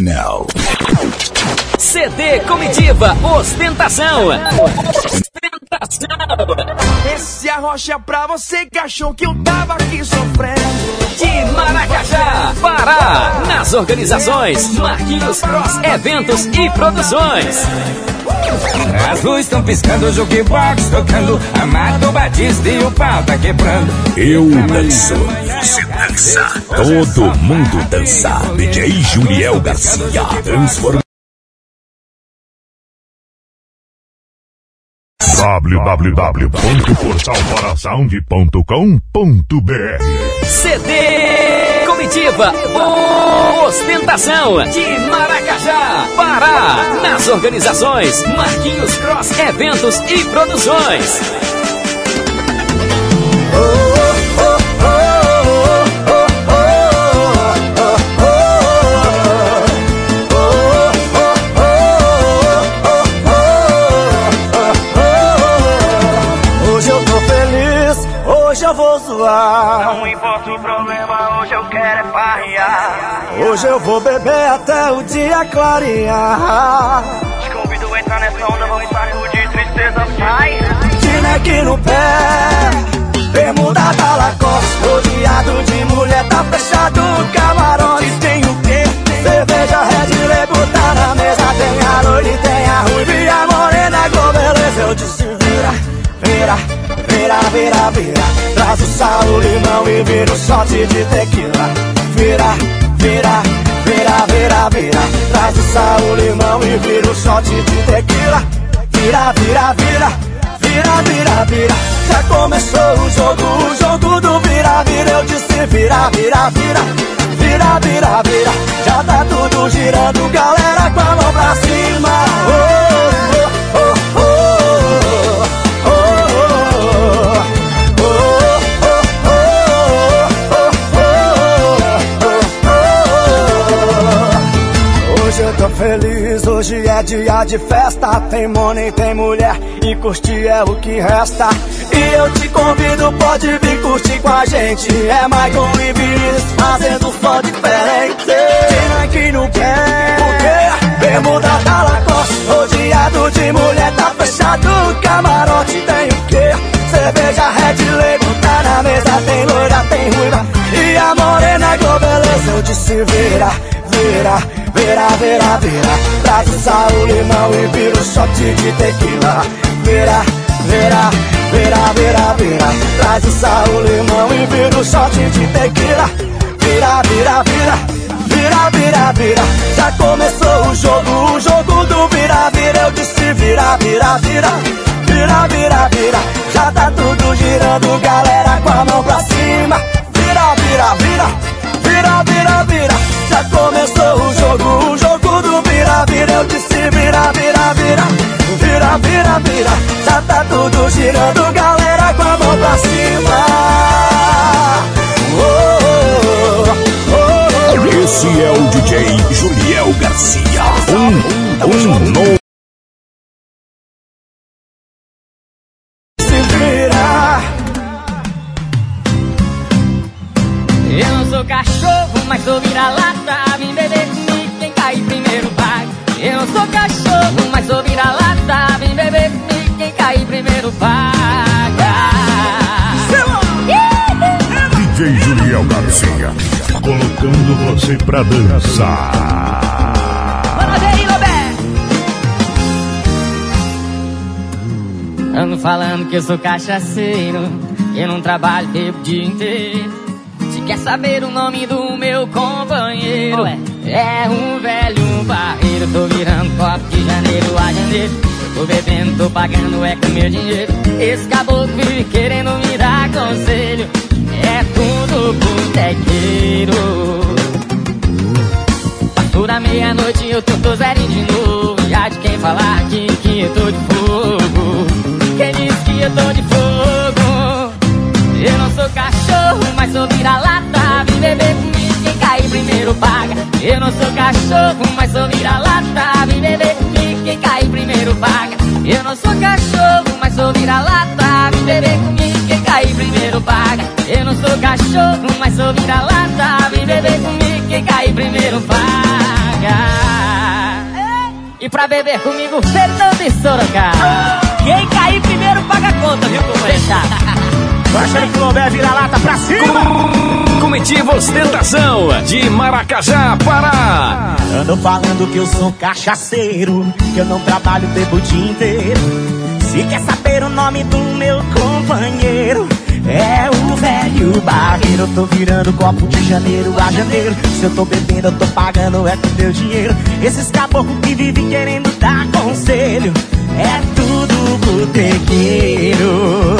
Now. CD Comitiva Ostentação. Esse arrocha pra você que achou que eu tava aqui sofrendo. De Maracajá, Pará. Nas organizações Marquinhos Cross Eventos e Produções. As luzes estão piscando, o jukebox tocando. Amado Batista e o pau tá quebrando. Eu danço. Você dança. Todo mundo dança. DJ Juliel Garcia. Transforma. www.portalparasound.com.br CD Comitiva Ostentação de Maracajá, Pará. Nas organizações Marquinhos Cross Eventos e Produções. Eu vou zoar. Não importa o problema, hoje eu quero é farrear. Hoje eu vou beber até o dia clarear. Te convido a entrar nessa onda, vamos sacudir tristeza. Ai, Chineque no pé, bermuda da Lacoste. Rodeado de mulher, tá fechado o camarote. Tem o quê? Cerveja Red Label tá na mesa. Tem a loira, tem a ruiva e a morena com beleza. Eu disse vira, vira, vira, vira, vira. Traz o sal, limão e vira o shot de tequila. Vira, vira, vira, vira, vira. Traz o sal, limão e vira o shot de tequila. Vira, vira, vira. Vira, vira, vira, já começou o jogo, o jogo do vira, vira. Eu disse vira, vira, vira, vira, vira, vira. Já tá tudo girando, galera com a mão pra cima. Oh, feliz, hoje é dia de festa. Tem money, tem mulher e curtir é o que resta. E eu te convido, pode vir curtir com a gente. É Michael e Vinícius fazendo som diferente. Tem aqui no pé, o quê? Bermuda da Lacoste, rodeado de mulher, tá fechado o camarote. Tem o quê? Cerveja Red Label, tá na mesa, tem loira, tem ruiva. E a morena com beleza, eu disse vira, vira, vira, vira, vira. O sal, limão e vira o shot de tequila. Vira, vira, vira, vira, vira. O sal, limão e vira o shot de tequila. Vira, vira, vira. Vira, vira, vira, já começou o jogo, o jogo do vira, vira. Eu disse vira, vira, vira, vira, vira, vira. Já tá tudo girando, galera com a mão girando, galera com a mão pra cima. Oh, oh, oh, oh. Esse é o DJ Juliel Garcia. Um, um novo. se vira. Eu não sou cachorro, mas sou vira-lata. Vem beber comigo, quem cair primeiro paga. Eu não sou cachorro, mas sou vira-lata. Vem beber comigo, cair primeiro paga. DJ Juliel Garcia. Colocando você pra dançar. Aí. Ando falando que eu sou cachaceiro. Eu não trabalho, bebo o dia inteiro. Se quer saber o nome do meu companheiro, é um velho barreiro. Tô virando copo de janeiro a janeiro. Tô bebendo, tô pagando, é com meu dinheiro. Esse caboclo vive querendo me dar conselho. É tudo botequeiro. Passou da meia-noite eu tô, tô zerinho de novo. Já de quem falar aqui que eu tô de fogo. Quem disse que eu tô de fogo? Eu não sou cachorro, mas sou vira-lata. Vem beber comigo, quem cair primeiro paga. Eu não sou cachorro, mas sou vira-lata. Vem beber comigo, quem cair primeiro paga. Eu não sou cachorro, mas sou vira-lata. Vem beber comigo, quem cair primeiro paga. Eu não sou cachorro, mas sou vira-lata. Vem beber comigo, quem cair primeiro paga. E pra beber comigo, Fernando e Sorocaba. Quem cair primeiro paga a conta, viu, companheiro? Baixando que Lobé vira lata pra cima. Comitiva Ostentação de Maracajá, Pará. Ando falando que eu sou cachaceiro, que eu não trabalho, bebo o dia inteiro. Se quer saber o nome do meu companheiro, é o velho barreiro. Eu tô virando copo de janeiro a janeiro. Se eu tô bebendo, eu tô pagando, é com meu dinheiro. Esses caboclos que vivem querendo dar conselho, é tudo botequeiro.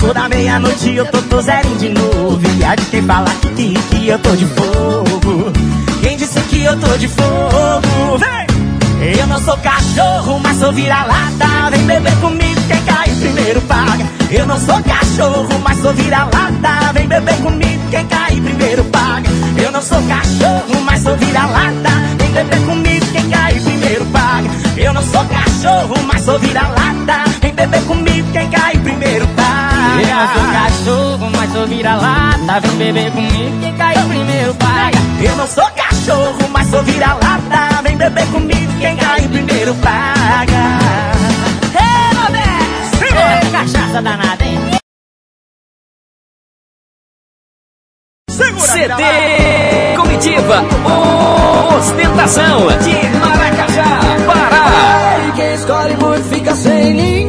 Passou da meia-noite, eu tô, zerinho de novo. E há de quem fala que, que, que eu tô de fogo. Quem disse que eu tô de fogo? Vem! Eu não sou cachorro, mas sou vira-lata. Vem beber comigo, quem cai primeiro paga. Eu não sou cachorro, mas sou vira-lata. Vem beber comigo, quem cai primeiro paga. Eu não sou cachorro, mas sou vira-lata. Vem beber comigo, quem cai primeiro paga. Eu não sou cachorro, mas sou vira-lata. Vem beber comigo, quem cai primeiro paga. Eu não sou cachorro, mas sou vira-lata. Vem beber comigo, quem cai primeiro paga. Ei, Roberto! Ei, cachaça danada, hein? CD Comitiva Ostentação de Maracajá, Pará. E quem escolhe muito fica sem ninguém.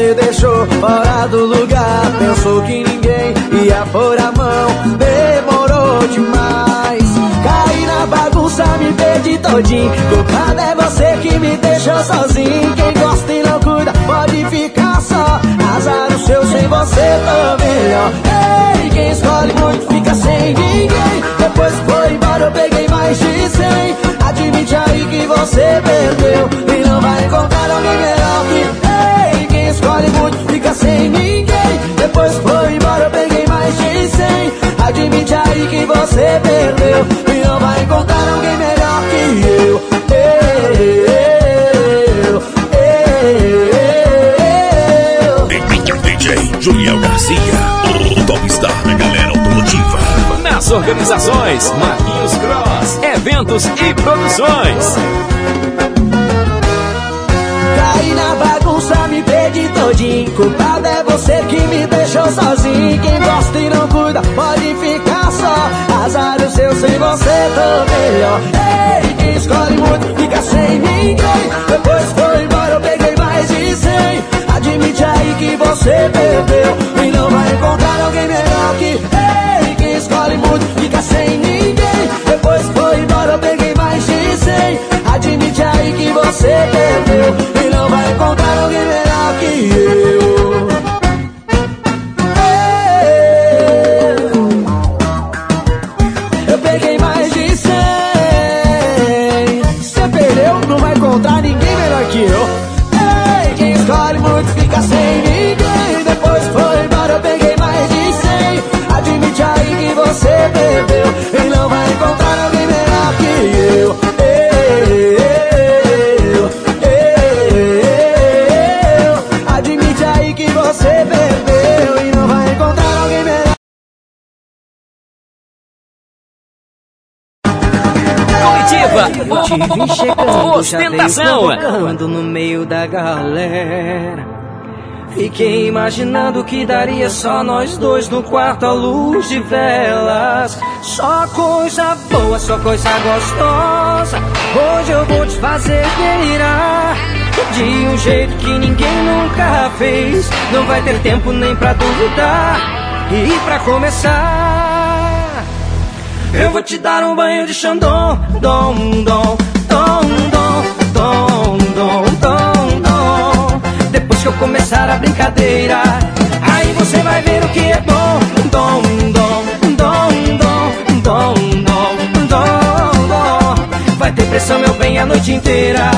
Se deixou fora do lugar. Pensou que ninguém ia pôr a mão, demorou demais. Caí na bagunça, me perdi todinho. Culpado é você que me deixou sozinho. Quem gosta e não cuida, pode ficar só. Azar o seu sem você, tô melhor. Ei, quem escolhe muito fica sem ninguém. Depois foi embora, eu peguei mais de cem. Admite aí que você perdeu e não vai encontrar alguém melhor que. Ei, escolhe muito fica sem ninguém. Depois que foi embora, eu peguei mais de cem. Admite aí que você perdeu e não vai encontrar alguém melhor que eu. Eu, eu, eu. DJ Juliel Garcia, o topstar da galera automotiva. Nas organizações Marquinhos Cross, eventos e produções. Caí na bagunça, me perdi todinho. Culpado é você que me deixou sozinho. Quem gosta e não cuida, pode ficar só. Azar o seu sem você, tô melhor. Ei, quem escolhe muito, fica sem ninguém. Depois foi embora, eu peguei mais de cem. Admite aí que você perdeu. E não vai encontrar alguém melhor que. Ei, quem escolhe muito, fica sem ninguém. Depois foi embora, eu peguei mais de cem. Admite aí que você perdeu E não vai encontrar alguém melhor que Eu Ostentação no meio da galera. Fiquei imaginando que daria só nós dois no quarto à luz de velas. Só coisa boa, só coisa gostosa. Hoje eu vou te fazer delirar. De um jeito que ninguém nunca fez. Não vai ter tempo nem pra duvidar. E pra começar. Eu vou te dar um banho de dom, dom, dom, dom, dom, dom, dom. Depois que eu começar a brincadeira, aí você vai ver o que é bom. Dom, dom, dom, dom, dom, dom, dom, dom. Vai ter pressão, meu bem, a noite inteira.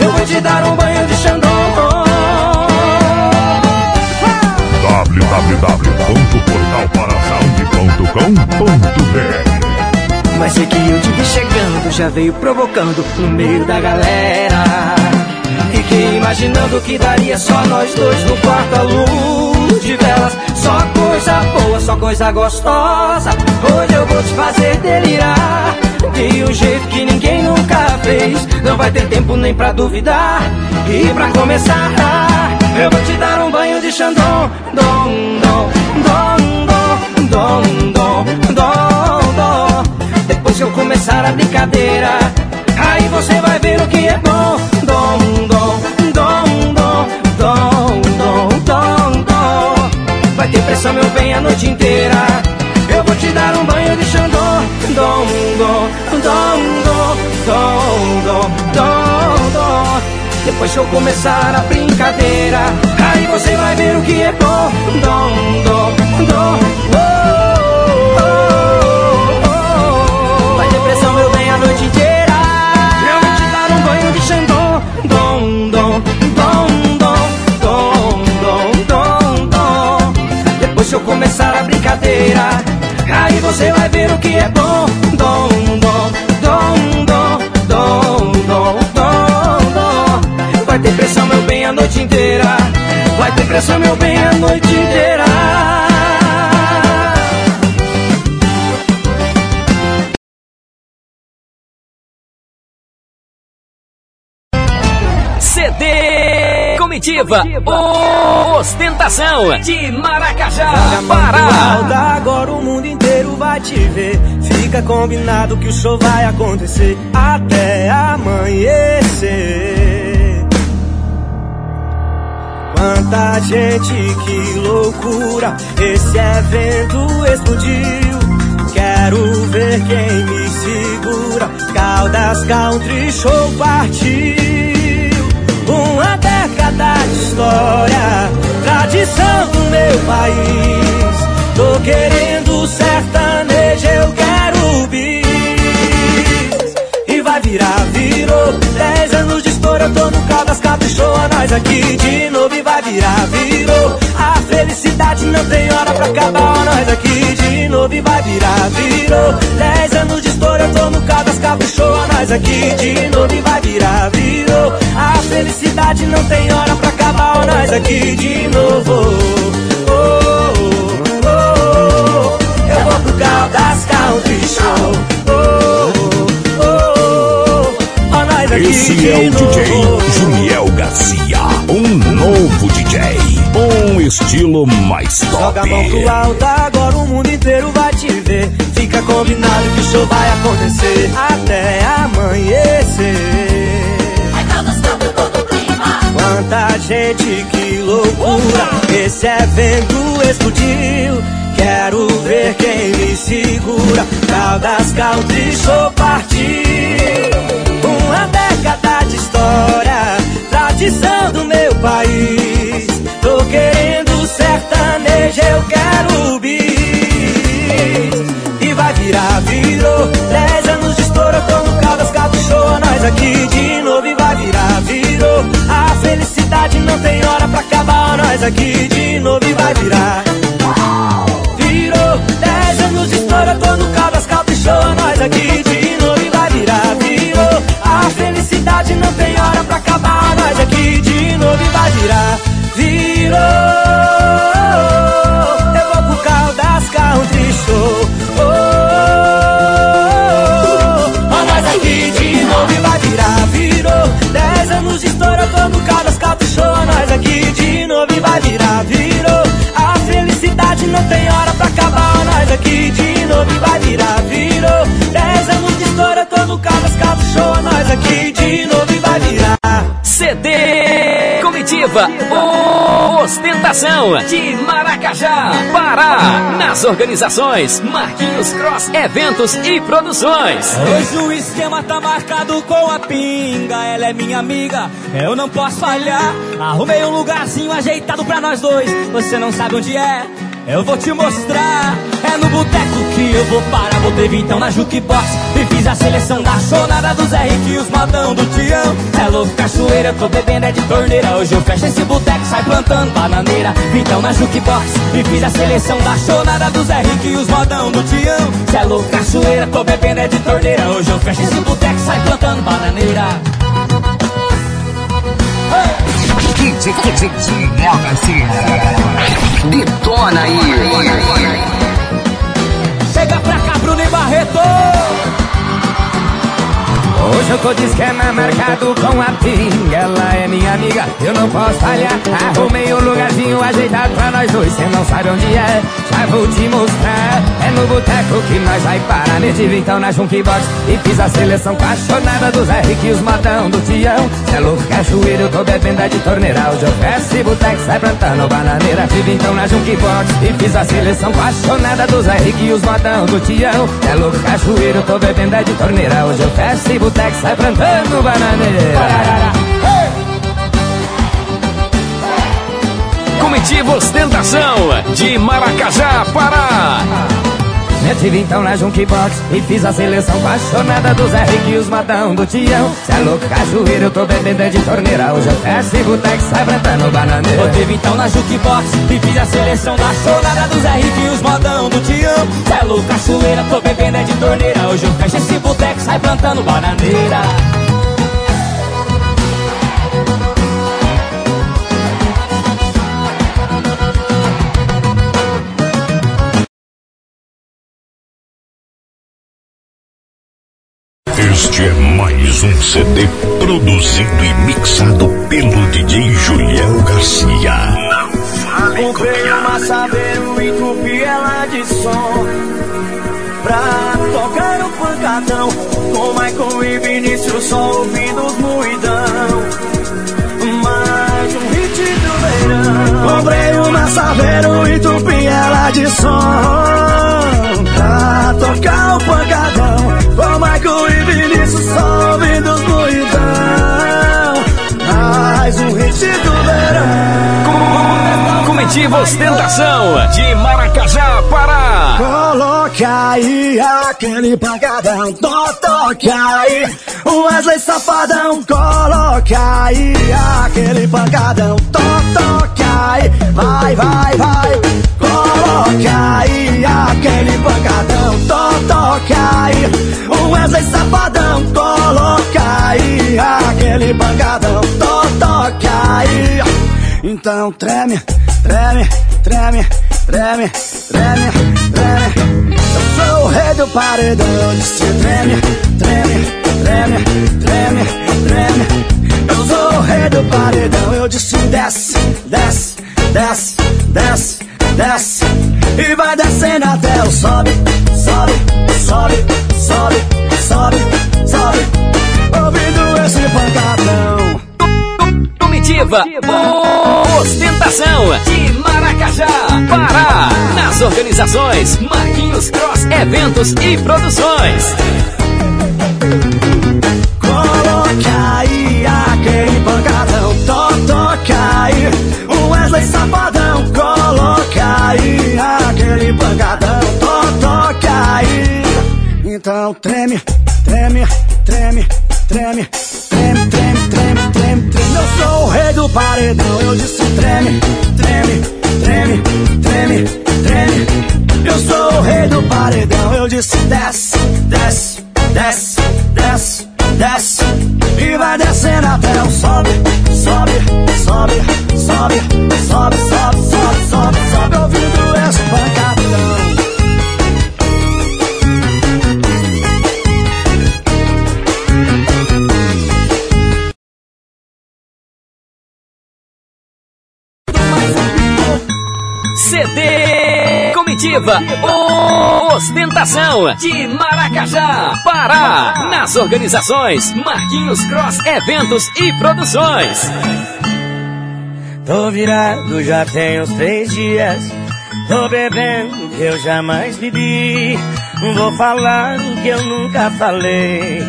Eu vou te dar um banho de xandom. www.portalparasound.com.br mas sei que eu te vi chegando, já veio provocando no meio da galera. Fiquei imaginando que daria só nós dois no quarto à luz de velas. Só coisa boa, só coisa gostosa. Hoje eu vou te fazer delirar. De um jeito que ninguém nunca fez. Não vai ter tempo nem pra duvidar. E pra começar, eu vou te dar um banho de Xandão. Dom, dom, dom, dom, dom, dom, dom, dom. Depois que eu começar a brincadeira, aí você vai ver o que é bom. Dom, dom, dom, dom, dom, dom, dom, dom. Vai ter pressão, meu bem, a noite inteira. Eu vou te dar um banho de Xandão. Dom, dom, dom, dom, dom, dom, dom, dom. Depois que eu começar a brincadeira, aí você vai ver o que é bom. Dom, dom, dom, oh, eu começar a brincadeira, aí você vai ver o que é bom. Dom, dom, dom, dom, dom, dom, dom. Vai ter pressão, meu bem, a noite inteira. Vai ter pressão, meu bem, a noite inteira. Comitiva, Ostentação de Maracajá, Pará. agora o mundo inteiro vai te ver. Fica combinado que o show vai acontecer até amanhecer. Quanta gente, que loucura! Esse evento explodiu. Quero ver quem me segura. Caldas Country Show partiu. Uma de história, tradição do meu país. Tô querendo sertanejo, eu quero bis. E vai virar, virou. Dez anos de história, tô no Caldas Caprichou a nós aqui de novo. E vai virar, virou. A felicidade não tem hora pra acabar, nós aqui de novo. E vai virar, virou. Dez anos de história, eu tô no Caldas Caprichou nós aqui de novo. E vai virar, virou. A felicidade não tem hora pra acabar, nós aqui de novo. Oh, oh, oh, oh. Eu vou pro Caldas Country Show. Oh, oh, oh, nós aqui Esse é o DJ. Juniel Garcia, um novo DJ, estilo mais Joga top. a mão pro alto, agora o mundo inteiro vai te ver. Fica combinado que o show vai acontecer até amanhecer. Quanta gente, que loucura! Esse evento explodiu. Quero ver quem me segura. Caldas Country Show partiu. Uma década de história, tradição do meu país. Sertanejo, eu quero bis. E vai virar, virou. Dez anos de estouro, tô no Caldas Caprichou. Nós aqui de novo e vai virar, virou. A felicidade não tem hora pra acabar. Nós aqui de novo e vai virar. Virou, dez anos de estouro, tô no Caldas Caprichou. Nós aqui de novo não tem hora pra acabar. Nós aqui de novo e vai virar, virou. Dez anos de história, no Caldas Country Show. Nós aqui de novo e vai virar. CD Comitiva, Ostentação de Maracajá, Pará. Nas organizações Marquinhos Cross Eventos e Produções. Hoje o esquema tá marcado com a pinga. Ela é minha amiga, eu não posso falhar. Arrumei um lugarzinho ajeitado pra nós dois. Você não sabe onde é? Eu vou te mostrar. É no boteco que eu vou parar. Botei então na jukebox e fiz a seleção da chonada do Zé Rick e os modão do Tião. É louco, cachoeira, tô bebendo é de torneira. Hoje eu fecho esse boteco, sai plantando bananeira. Então na jukebox e fiz a seleção da chonada do Zé Rick e os modão do Tião. É louco, cachoeira, tô bebendo é de torneira. Hoje eu fecho esse boteco, sai plantando bananeira. DJ, DJ, DJ Garcia. Detona aí. Chega pra cá, Bruno e Barreto. Hoje eu tô disquena marcado com a Ping. Ela é minha amiga, eu não posso falhar Arrumei um lugarzinho ajeitado pra nós dois Cê não sabe onde é vou te mostrar. É no boteco que nós vai parar. Me então na Junkbox E fiz a seleção apaixonada dos R os modão do Tião. Cê é louco, cachoeiro, eu tô bebendo de torneira Hoje eu peço e boteco sai plantando bananeira. Tive então na Junkbox E fiz a seleção apaixonada dos R os modão do Tião. Cê é louco, cachoeiro, eu tô bebendo de torneira Hoje eu peço e boteco sai plantando bananeira Comitiva Ostentação de Maracajá, Pará. Me tive então na Junkbox e fiz a seleção apaixonada dos R que os madão do Tião. Cê é louco, cajueiro, eu tô bebendo é de torneira. Hoje eu peço e boteco sai plantando bananeira. Eu tive então na Jukebox e fiz a seleção da chorada dos R que os modão do Tião. Cê é louco, cachoeira, tô bebendo é de torneira. Hoje eu fecho esse boteco, sai plantando bananeira. É mais um CD produzido e mixado pelo DJ Juliel Garcia. Comprei uma Saveiro e entupi ela de som. Pra tocar o pancadão Com Michael e Vinícius só ouvindo os Mais um hit do verão. Comprei uma Saveiro e entupi ela de som. Pra tocar o pancadão Comitiva Ostentação de Maracajá, Pará. Coloque aí aquele pancadão, to, toque aí. Wesley Safadão, coloque aí aquele pancadão, to, toque aí. Vai, vai, vai. Coloque aí aquele pancadão, to, toque aí. Wesley Safadão, coloque aí aquele pancadão, to, toque aí. Então treme, treme, treme, treme, treme, treme. Eu sou o rei do paredão, disse treme, treme, treme, treme, treme. Eu sou o rei do paredão, eu disse desce, desce, desce, desce, desce. E vai descendo até o sobe, sobe, sobe, sobe, sobe. Comitiva Ostentação de Maracajá, Pará. Nas organizações Marquinhos Cross Eventos e Produções. Coloque aí aquele pancadão, to, toque aí. O Wesley Safadão, coloque aí aquele pancadão, to, toque aí. Então treme, Comitiva Ostentação de Maracajá, Pará. Nas organizações Marquinhos Cross Eventos e Produções. Tô virado já tem uns três dias. Tô bebendo que eu jamais bebi. Vou falar o que eu nunca falei.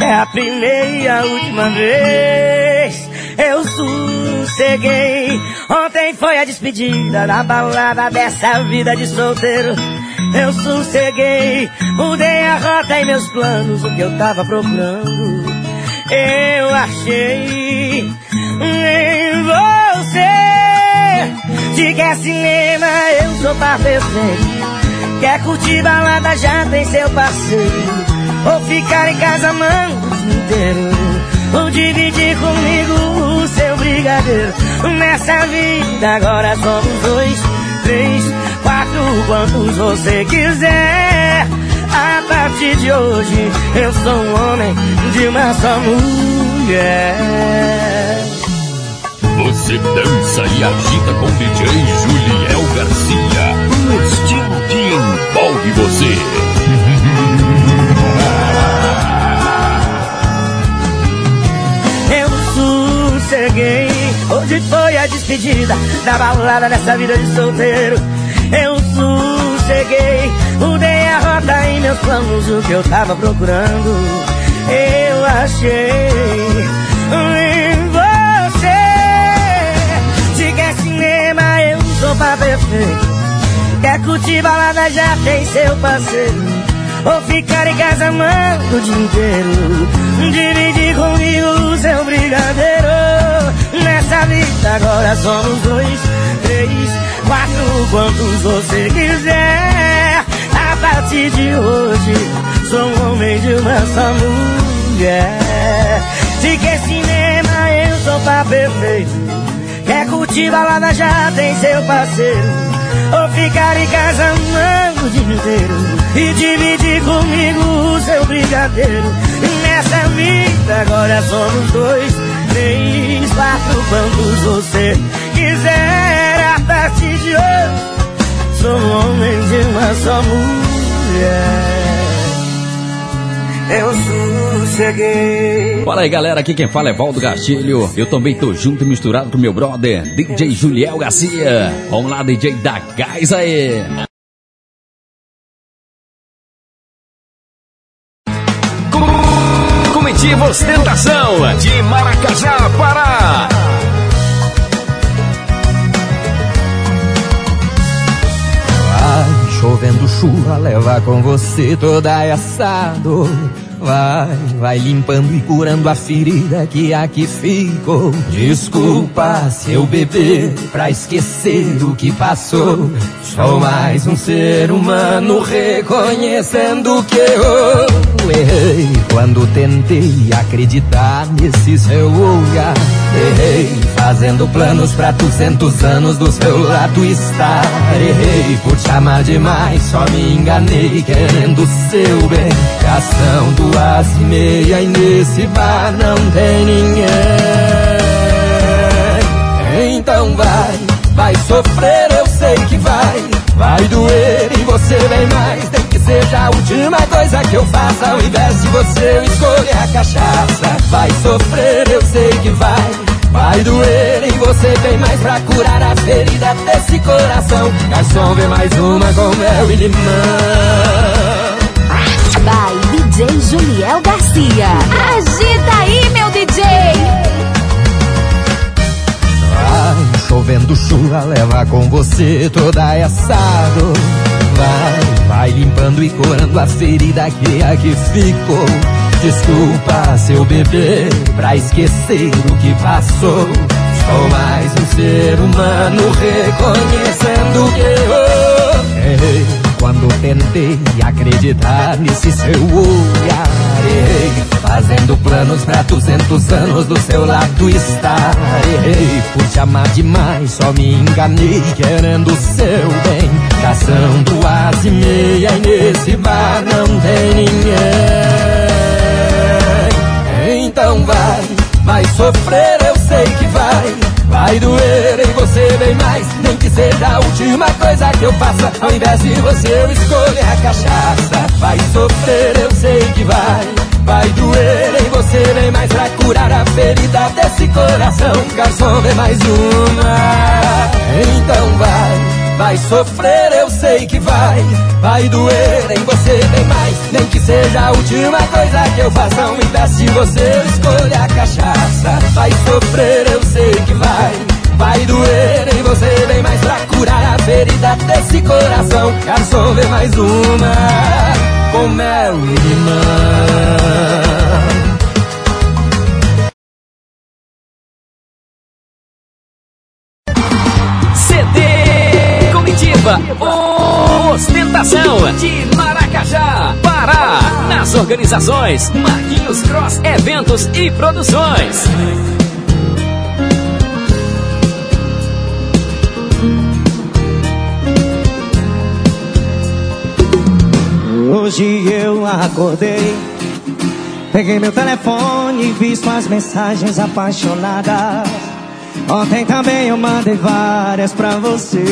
É a primeira e a última vez. Eu sosseguei. Ontem foi a despedida da balada dessa vida de solteiro. Eu sosseguei. Mudei a rota e meus planos, o que eu tava procurando. Eu achei em você. Se quer cinema, eu sou parceiro. Quer curtir balada, já tem seu parceiro. Ou ficar em casa, mano, inteiro. Ou dividir comigo o seu brigadeiro. Nessa vida, agora somos dois, três, quatro, quantos você quiser. A partir de hoje eu sou um homem de uma só mulher. Você dança e agita com DJ Juliel Garcia. Um estilo que envolve você. Eu sosseguei, hoje foi a despedida da balada dessa vida de solteiro. Eu sosseguei, mudei a rota em meus planos, o que eu tava procurando. Eu achei em você. Se quer cinema, eu sou pra perfeito. Quer curtir balada, já tem seu parceiro. Ou ficar em casa amando o dia inteiro Dividir comigo o seu brigadeiro Nessa vida agora somos dois, três, quatro Quantos você quiser. A partir de hoje Sou um homem de uma só mulher. Se quer cinema eu sou pra perfeito? Quer curtir balada? Já tem seu parceiro. Ou ficar em casa amando o dia inteiro? E dividir comigo o seu brigadeiro. Nessa vida agora somos dois, três, quatro Quantos você quiser a partir de hoje Sou um homem de uma só mulher eu sosseguei. Fala aí galera, aqui quem fala é Valdo Castilho. Eu também tô junto e misturado com meu brother, DJ Juliel Garcia. Vamos lá, DJ, da gás aí. Ostentação de Maracajá, Pará. Vai chovendo chuva, leva com você toda essa dor. Vai, vai limpando e curando a ferida que aqui ficou. Desculpa se eu beber pra esquecer do que passou. Sou mais um ser humano reconhecendo que eu errei quando tentei acreditar nesse seu olhar. Errei fazendo planos pra duzentos anos do seu lado estar. Errei por te amar demais, só me enganei querendo seu bem. Cação duas e meia e nesse bar não tem ninguém. Então vai, vai sofrer, eu sei que vai. Vai doer e você vem mais. Nem que seja a última coisa que eu faça. Ao invés de você, eu escolher a cachaça. Vai sofrer, eu sei que vai. Vai doer e você vem mais pra curar a ferida desse coração. Garçom, vem mais uma com mel e limão. By DJ Juliel Garcia. Agita aí, meu DJ! Vai chovendo chuva, leva com você toda essa dor. Vai, vai limpando e curando a ferida que aqui ficou. Desculpa se eu beber pra esquecer o que passou. Sou mais um ser humano reconhecendo que eu errei quando tentei acreditar nesse seu olhar. Errei, fazendo planos pra duzentos anos do seu lado estar. Errei por te amar demais, só me enganei querendo o seu bem. Caçando as e meia e nesse bar não tem ninguém. Então vai, vai sofrer, eu sei que vai. Vai doer em você bem mais, nem que seja a última coisa que eu faça. Ao invés de você, eu escolher a cachaça. Vai sofrer, eu sei que vai. Vai doer em você bem mais pra curar a ferida desse coração. Garçom, vem mais uma. Então vai. Vai sofrer, eu sei que vai. Vai doer em você bem mais. Nem que seja a última coisa que eu faça. Invés de você, escolha a cachaça. Vai sofrer, eu sei que vai. Vai doer em você bem mais pra curar a ferida desse coração. Garçom, vem mais uma. Com mel e limão. Comitiva Ostentação de Maracajá, Pará. Nas organizações Marquinhos Cross Eventos e Produções. Hoje eu acordei, peguei meu telefone e vi suas mensagens apaixonadas. Ontem também eu mandei várias pra você.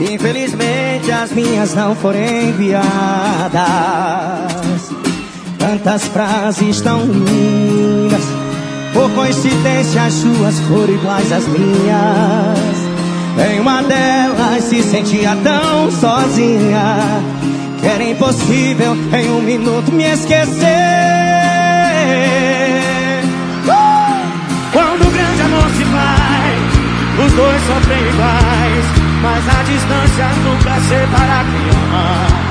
Infelizmente as minhas não foram enviadas. Tantas frases tão lindas. Por coincidência as suas foram iguais às minhas. Em uma delas se sentia tão sozinha Que era impossível em um minuto me esquecer uh! Quando o grande amor se vai Os dois sofrem iguais Mas a distância nunca separa quem ama.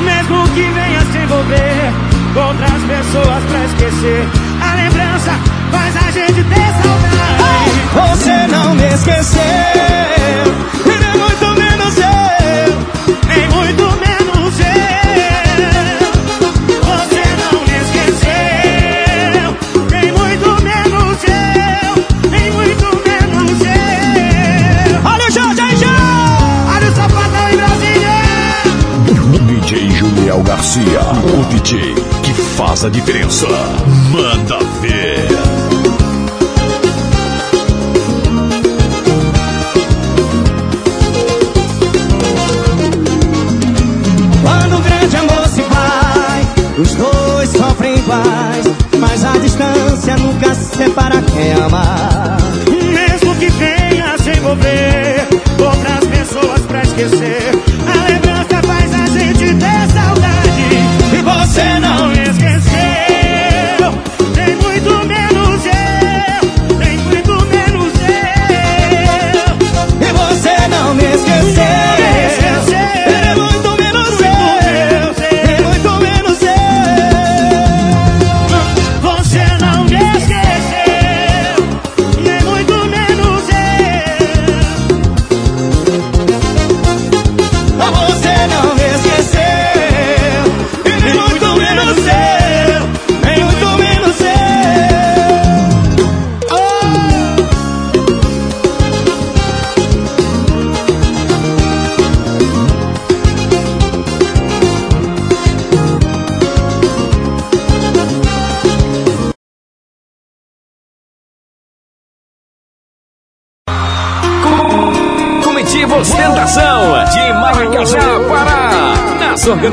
Mesmo que venha se envolver Com outras pessoas pra esquecer A lembrança faz a gente ter saudade. Você não me esqueceu Garcia, o DJ que faz a diferença. Manda ver. Quando o grande amor se vai, os dois sofrem iguais, mas a distância nunca separa quem ama. Mesmo que venha se envolver, outras pessoas pra esquecer,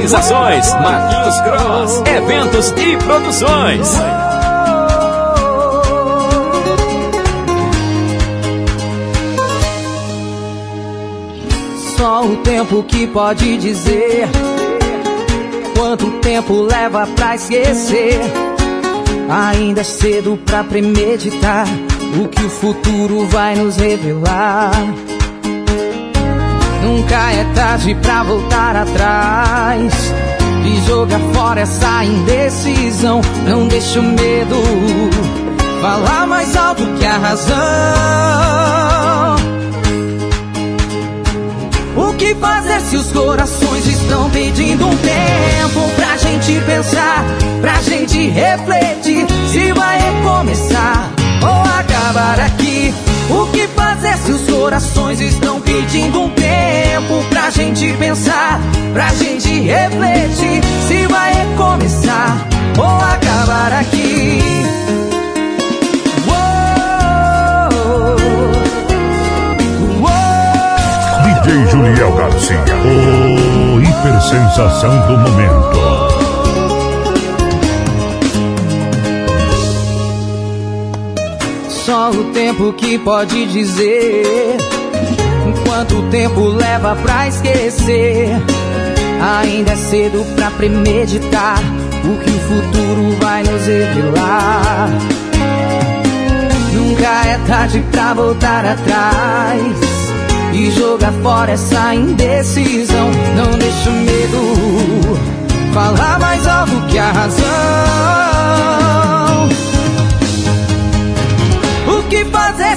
organizações Marquinhos Cross, eventos e produções. Só o tempo que pode dizer quanto tempo leva pra esquecer. Ainda é cedo pra premeditar o que o futuro vai nos revelar. Nunca é tarde pra voltar atrás e jogar fora essa indecisão. Não deixa o medo falar mais alto que a razão. O que fazer se os corações estão pedindo um tempo pra gente pensar, pra gente refletir se vai recomeçar ou acabar aqui? Pra gente refletir se vai recomeçar ou acabar aqui? Uou, uou. DJ Juliel Garcia, o hipersensação do momento. Só o tempo que pode dizer quanto tempo leva pra esquecer. Ainda é cedo pra premeditar o que o futuro vai nos revelar. Nunca é tarde pra voltar atrás e jogar fora essa indecisão. Não deixa o medo falar mais alto que a razão.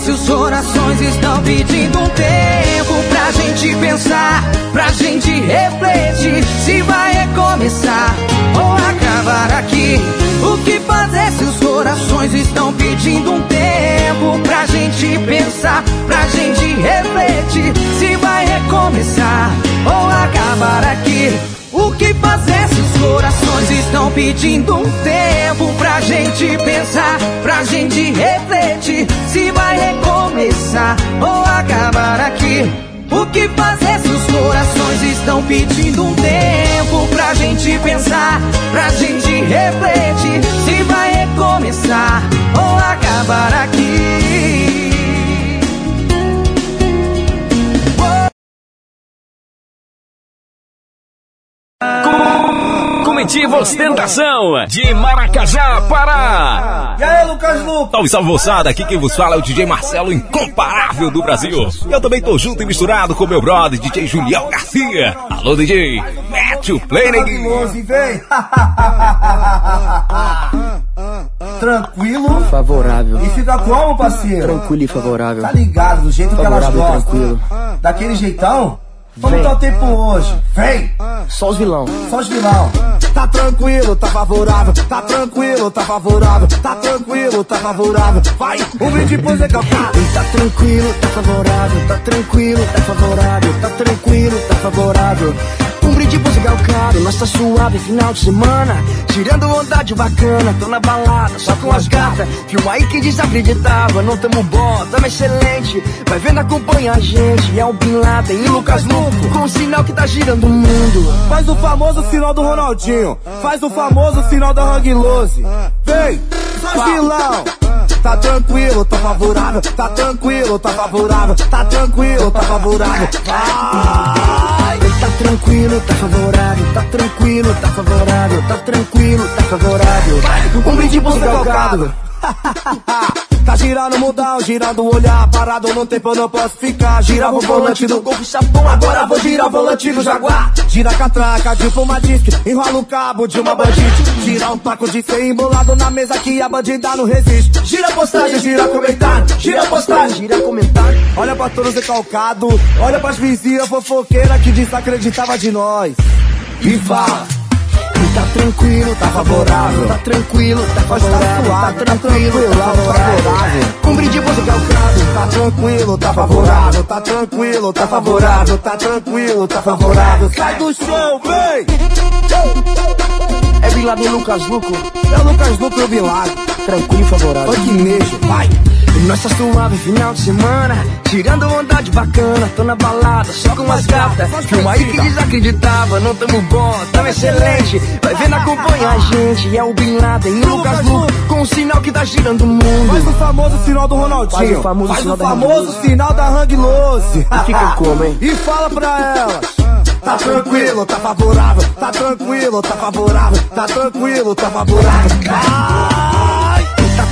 Fazer se os corações estão pedindo um tempo pra gente pensar, pra gente refletir se vai recomeçar ou acabar aqui? O que fazer se os corações estão pedindo um tempo pra gente pensar, pra gente refletir se vai recomeçar ou acabar aqui? O pedindo um tempo pra gente pensar, pra gente refletir se vai recomeçar ou acabar aqui. O que fazer se os corações estão pedindo um tempo pra gente pensar, pra gente refletir se vai recomeçar ou acabar aqui. Comitiva Ostentação de Maracajá, Pará. E aí, Lucas Lucas? Salve, salve moçada, aqui quem vos fala é o DJ Marcelo, incomparável do Brasil. Eu também tô junto e misturado com meu brother, DJ Julião Garcia. Alô, DJ, mete o play, neguinho. vem. Tranquilo. Favorável. E fica como, parceiro? Tranquilo e favorável. Tá ligado, do jeito que elas Favorável e gostam. tranquilo. Daquele jeitão? Como Vem. tá o tempo hoje? Vem! Só os vilão. Só os vilão. Tá tranquilo, tá favorável. Tá tranquilo, tá favorável. Tá tranquilo, tá favorável. Vai, um brinde pro Zé Calcado. Tá tranquilo, tá favorável. Tá tranquilo, tá favorável. Tá tranquilo, tá favorável. Um brinde Zé Galcado, nós tá suave final de semana. Tirando onda de bacana, tô na balada, só com as gatas. Filma aí que desacreditava, não tamo bom, tamo excelente. Vai vendo, acompanha a gente. É o Bin Laden e Lucas Luco, com o sinal que tá girando o mundo. Faz o famoso sinal do Ronaldinho. Faz o famoso sinal da Hang Lose. Vem, vilão. Tá tranquilo, tá favorável. Tá tranquilo, tá favorável. Tá tranquilo, tá favorável. Vai. Tá tranquilo, tá favorável, tá tranquilo, tá favorável, tá tranquilo, tá favorável. Um brinde Zé Calcado. Tá girando mudão, girando o olhar, parado no tempo eu não posso ficar. Girava o volante do Golf Chapão, agora vou girar o volante do Jaguar. Gira a catraca de uma disque, enrola o cabo de uma bandite. Gira um taco de ser embolado na mesa que a bandida não resiste. Gira postagem, gira comentário, gira postagem, Gira comentário. Olha pra todos recalcado, olha pras vizinhas fofoqueiras que desacreditava de nós. E fala. Tá tranquilo, tá favorável, tá tranquilo, tá favorável, tá tranquilo, tá favorável. Um brinde pro Zé Galcado, Tá tranquilo, tá favorável, tá tranquilo, tá favorável, tá tranquilo, tá favorável. Sai do chão, vem! é Bin Laden Lucas Luco, É o Lucas Luco e o Bilagre. tranquilo e favorável. Olha que nejo, vai! Nós tá suave final de semana, tirando onda de bacana, tô na balada, só com as gatas. Filma aí que desacreditava, não tamo bom, tamo excelente. Vai vendo, acompanha a gente, é o Bin Laden e o Lucas Luco, com o sinal que tá girando o mundo. Faz o famoso sinal do Ronaldinho. Faz o famoso Faz sinal o da famoso Hang sinal da Hang Lose. E fica como, hein? E fala pra elas. Tá tranquilo, tá favorável. Tá tranquilo, tá favorável. Tá tranquilo, tá favorável. Vai!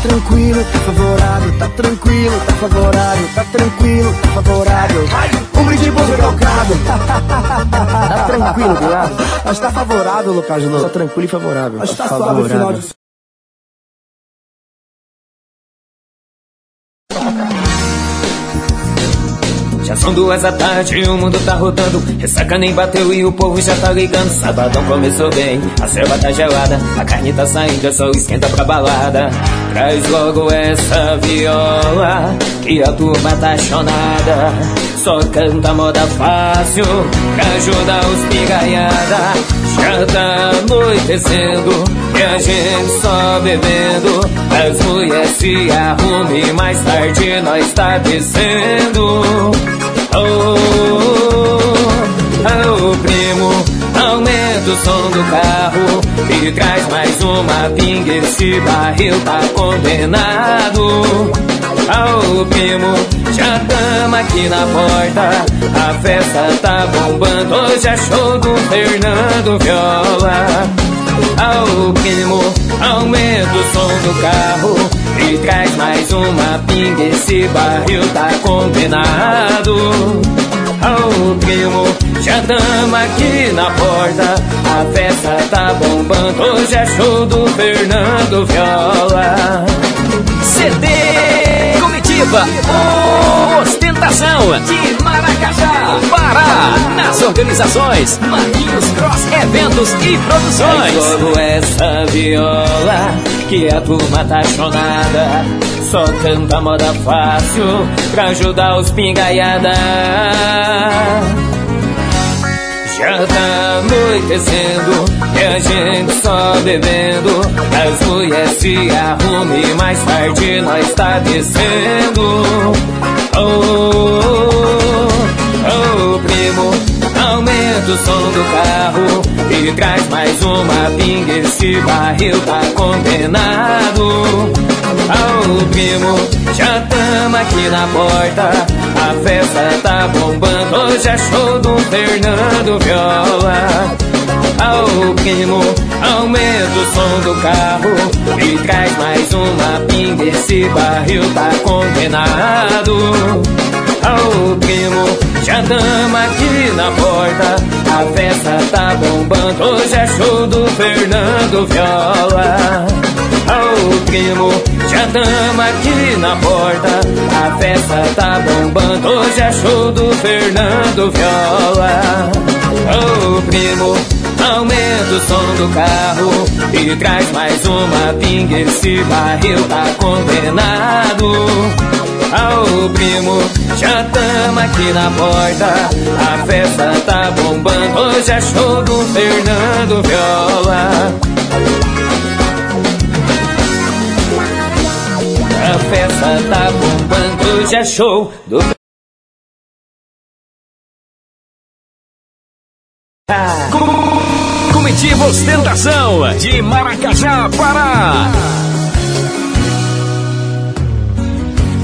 Tá tranquilo, tá favorável, tá tranquilo, tá favorável, tá tranquilo, tá favorável. Um brinde Zé Calcado. Tá tranquilo, do lado? Mas tá favorável, Lucas Tá Luco. tranquilo e favorável. Mas tá suave o final de Já são duas da tarde e o mundo tá rodando. Ressaca nem bateu e o povo já tá ligando. Sabadão começou bem, a selva tá gelada. A carne tá saindo, é só esquenta pra balada. Traz logo essa viola, que a turma tá chonada. Só canta moda fácil, pra ajudar os pingaiada. Já tá anoitecendo e a gente só bebendo. As mulheres se arrumem, mais tarde nós tá descendo. Oh, oh, primo, aumenta o som do carro e traz mais uma pinga. Esse barril tá condenado. Oh, primo, já tamo aqui na porta. A festa tá bombando. Hoje é show do Fernando Viola. Ao primo, aumenta o som do carro e traz mais uma pinga. Esse barril tá combinado. Ao primo, já tamo aqui na porta. A festa tá bombando. Hoje é show do Fernando Viola. CD Comitiva Ostentação de Maracajá. Organizações Marquinhos Cross Eventos e Produções. logo essa viola que a turma tá chonada. Só canta moda fácil pra ajudar os pingaiada. Já tá anoitecendo e a gente só bebendo. As mulheres se arrumem, mais tarde nós tá descendo. Oh, oh, oh, primo, aumenta o som do carro e traz mais uma pinga. Esse barril tá condenado. Oh, primo, já tamo aqui na porta. A festa tá bombando. Hoje é show do Fernando Viola. Oh, primo, aumenta o som do carro e traz mais uma pinga. Esse barril tá condenado. Oh, primo, já tamo aqui na porta. A festa tá bombando. Hoje é show do Fernando Viola. Oh, primo, já tamo aqui na porta. A festa tá bombando. Hoje é show do Fernando Viola. Oh, primo, aumenta o som do carro e traz mais uma pinga. Esse barril tá condenado. Oh, primo, já tamo aqui na porta. A festa tá bombando. Hoje é show do Fernando Viola. A festa tá bombando, hoje é show do Comitiva Ostentação de Maracajá, Pará.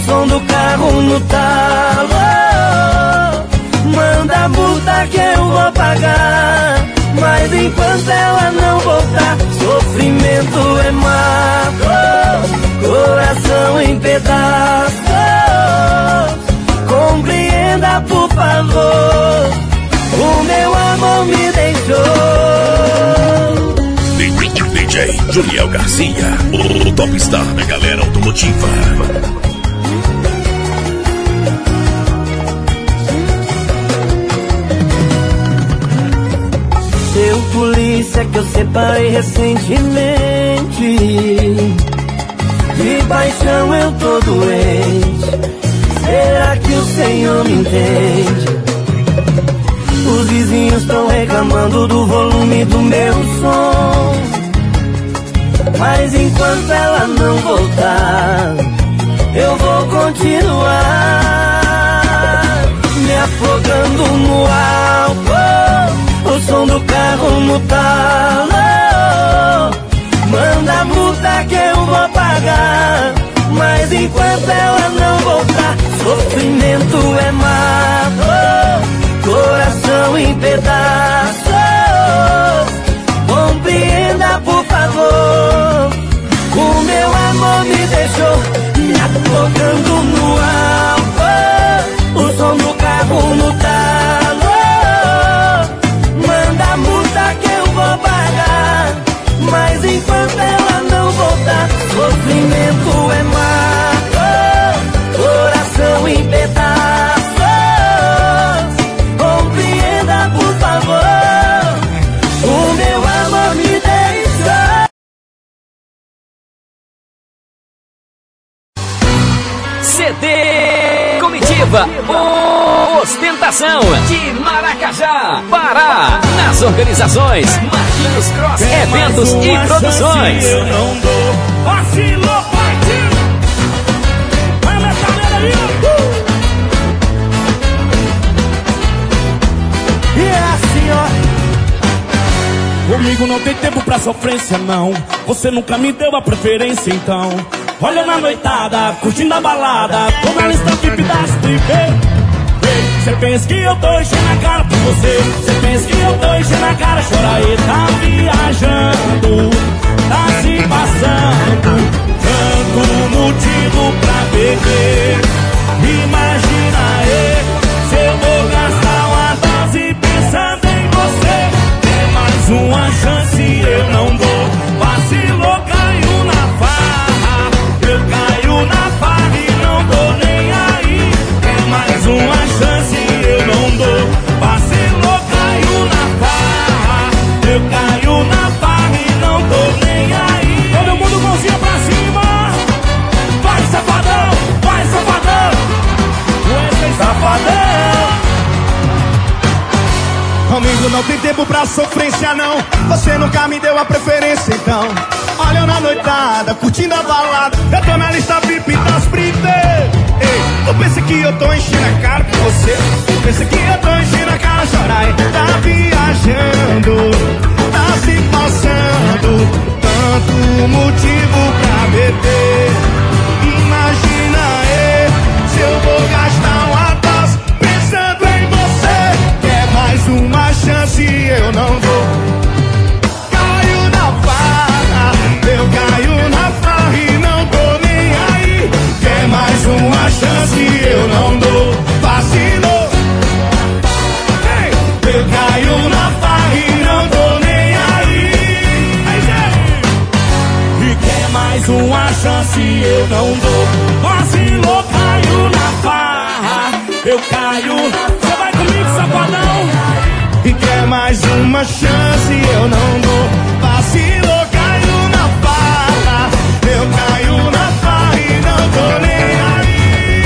O som do carro no talo. Manda a multa que eu vou pagar. Mas enquanto ela não voltar, sofrimento é mato coração em pedaços. Compreenda, por favor, o meu amor me deixou. DJ Juliel Garcia, o topstar da galera automotiva. Polícia que eu separei recentemente. De paixão eu tô doente. Será que o Senhor me entende? Os vizinhos estão reclamando do volume do meu som. Mas enquanto ela não voltar, eu vou continuar me afogando no álcool. O som do carro no talo. Manda a multa que eu vou pagar. Mas enquanto ela não voltar, sofrimento é mato, coração em pedaços. Compreenda, por favor, o meu amor me deixou me afogando no álcool. Mas enquanto ela não voltar, sofrimento é mato, coração em pedaços. Compreenda, por favor, o meu amor me deixou. CD Comitiva Ostentação de Maracajá, Pará. Nas organizações Marquinhos Cross Eventos e Produções. Eu não dou, vacilou, partiu. Vai, metaleira aí, E é assim, ó. Comigo não tem tempo pra sofrência, não. Você nunca me deu a preferência, então. Olha na noitada, curtindo a balada. Tô na lista VIP das Você pensa que eu tô enchendo a cara por você. Você pensa que eu tô enchendo a cara, chora aí, tá viajando. Tá se passando. Tanto motivo pra beber. Imagina aí, se eu vou gastar uma dose pensando em você. É mais uma chance. chance eu não dou. Vacilou, caiu na farra. Eu caio na farra e não tô nem aí. Todo mundo mãozinha pra cima. Vai, safadão, vai, safadão. Wesley, safadão. Comigo não tem tempo pra sofrência, não. Você nunca me deu a preferência, então. Eu na noitada, curtindo a balada. Eu tô na lista VIP das privé Ei, tu pensa que eu tô enchendo a cara com você. Tu pensa que eu tô enchendo a cara, chorar Tá viajando, tá se passando Tanto motivo eu não dou Vacilou, caio na farra Eu caio. Você vai comigo, safadão? E quer mais uma chance, eu não dou Vacilou, caio na farra Eu caio na farra e não tô nem aí.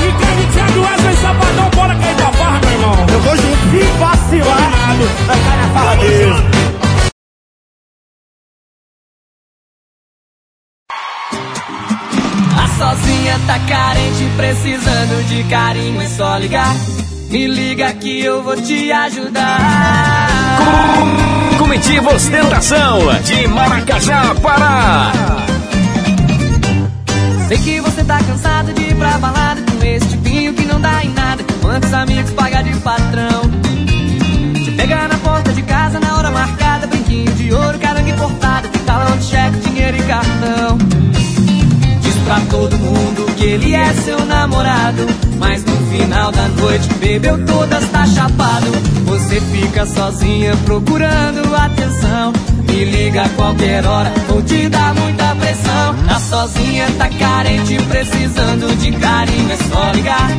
Ricardo, Thiago Wesley, Sabadão, bora cair pra farra, meu irmão. Eu vou junto, e vacilado sozinha tá carente, precisando de carinho, é só ligar. Me liga que eu vou te ajudar. Comitiva Ostentação de Maracajá, Pará. Sei que você tá cansado de ir pra balada com esse tipinho que não dá em nada. Quantos amigos paga de patrão? Te pega na porta de casa na hora marcada, brinquinho de ouro, caranga importada, talão de cheque, dinheiro e cartão. Diz pra todo mundo ele é seu namorado. Mas no final da noite, bebeu todas, tá chapado. Você fica sozinha procurando atenção. Me liga a qualquer hora, vou te dar muita pressão. Tá sozinha, tá carente, precisando de carinho, é só ligar.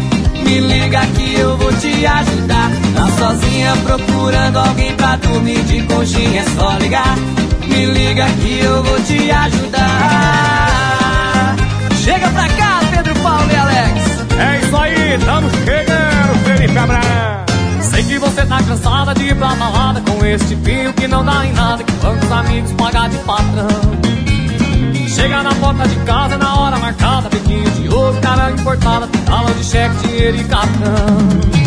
Me liga que eu vou te ajudar. Tá sozinha procurando alguém pra dormir de conchinha, é só ligar. Me liga que eu vou te ajudar. Chega pra cá, Pedro Paulo e Alex. É isso aí, estamos chegando, Felipe Abrão. Sei que você tá cansada de ir pra balada com esse tipinho que não dá em nada, que quantos amigos pagar de patrão. Chega na porta de casa na hora marcada, biquinho de ouro, cara importada, talão de cheque, dinheiro e cartão.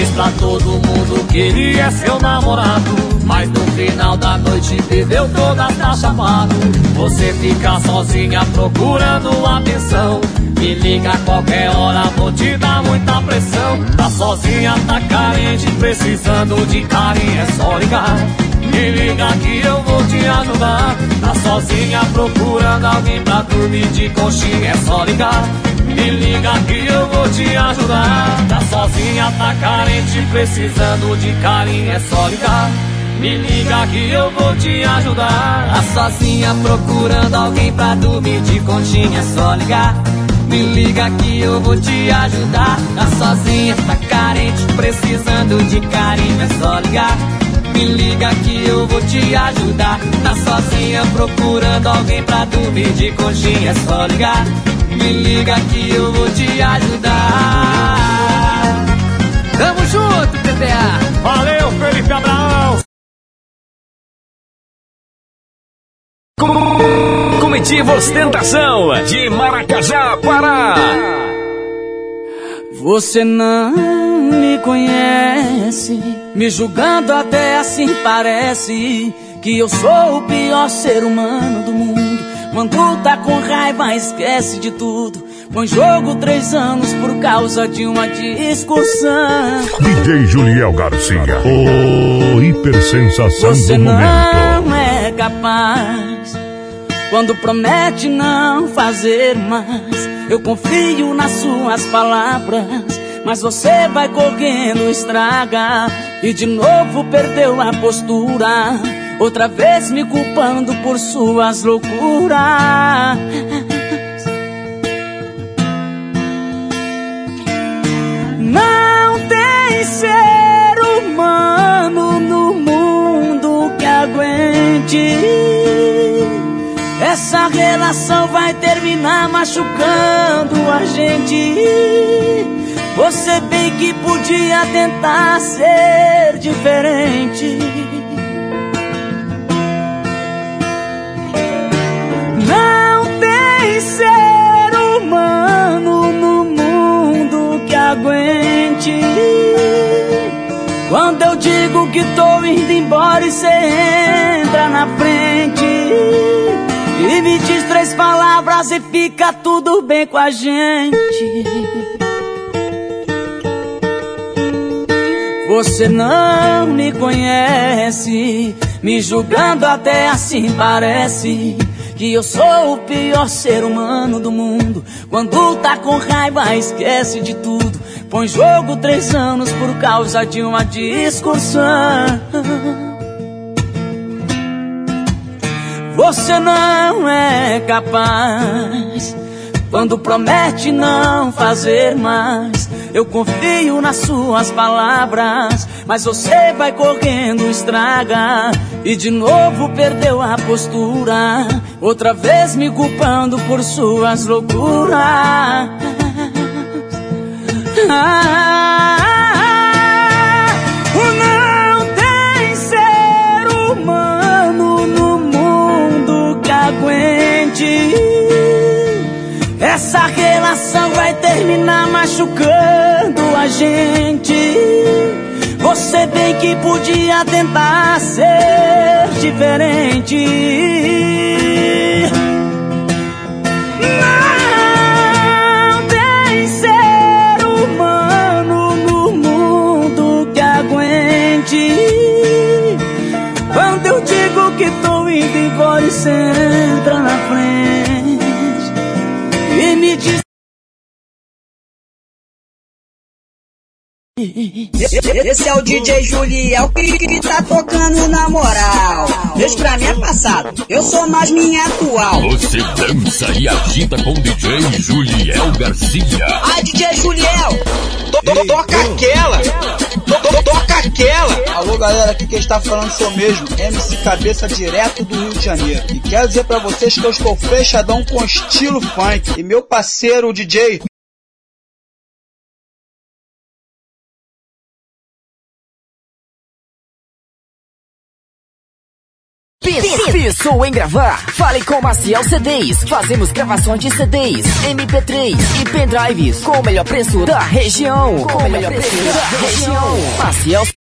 Diz pra todo mundo que ele é seu namorado. Mas no final da noite bebeu toda tá chapado. Você fica sozinha procurando atenção. Me liga a qualquer hora, vou te dar muita pressão. Tá sozinha, tá carente, precisando de carinho, é só ligar. Me liga que eu vou te ajudar. Tá sozinha procurando alguém pra dormir de conchinha, é só ligar. Me liga que eu vou te ajudar. Tá sozinha, tá carente, precisando de carinho, é só ligar. Me liga que eu vou te ajudar. Tá sozinha procurando alguém pra dormir de conchinha, é só ligar. Me liga que eu vou te ajudar. Tá sozinha, tá carente, precisando de carinho, é só ligar. Me liga que eu vou te ajudar. Tá sozinha procurando alguém pra dormir de conchinha, é só ligar. Me liga que eu vou te ajudar. Tamo junto, PPA. Valeu, Felipe Abraão. Comitiva Ostentação de Maracajá, Pará. Você não me conhece, me julgando até assim parece que eu sou o pior ser humano do mundo. Quando tá com raiva, esquece de tudo. Põe jogo três anos por causa de uma discussão. DJ Juliel Garcia, o hipersensação Você do momento. não é capaz quando promete não fazer mais. Eu confio nas suas palavras, mas você vai correndo, estraga e de novo perdeu a postura. Outra vez me culpando por suas loucuras. Não tem ser humano no mundo que aguente. Essa relação vai terminar machucando a gente. Você bem que podia tentar ser diferente. Aguente. Quando eu digo que tô indo embora e cê entra na frente E me diz três palavras e fica tudo bem com a gente Você não me conhece Me julgando até assim parece que eu sou o pior ser humano do mundo. Quando tá com raiva, esquece de tudo. Põe jogo três anos por causa de uma discussão. Você não é capaz quando promete não fazer mais. Eu confio nas suas palavras, mas você vai correndo, estraga. E de novo perdeu a postura, outra vez me culpando por suas loucuras. Ah, não tem ser humano no mundo que aguente. Essa relação vai terminar machucando a gente. Você bem que podia tentar ser diferente. Embora e cê entra na frente e me diz. Esse é o DJ Juliel que, que tá tocando na moral. Deixa pra mim é passado, eu sou mais minha atual. Você dança e agita com o DJ Juliel Garcia. Ai, DJ Juliel, to, to, toca aquela, to, to, toca aquela. Alô galera, aqui quem está falando sou mesmo, MC Cabeça direto do Rio de Janeiro. E quero dizer pra vocês que eu estou fechadão com estilo funk. E meu parceiro, o DJ Pensou em gravar? Fale com Maciel CDs. Fazemos gravações de CDs, MP3 e pendrives com o melhor preço da região. Com o melhor preço da região. Maciel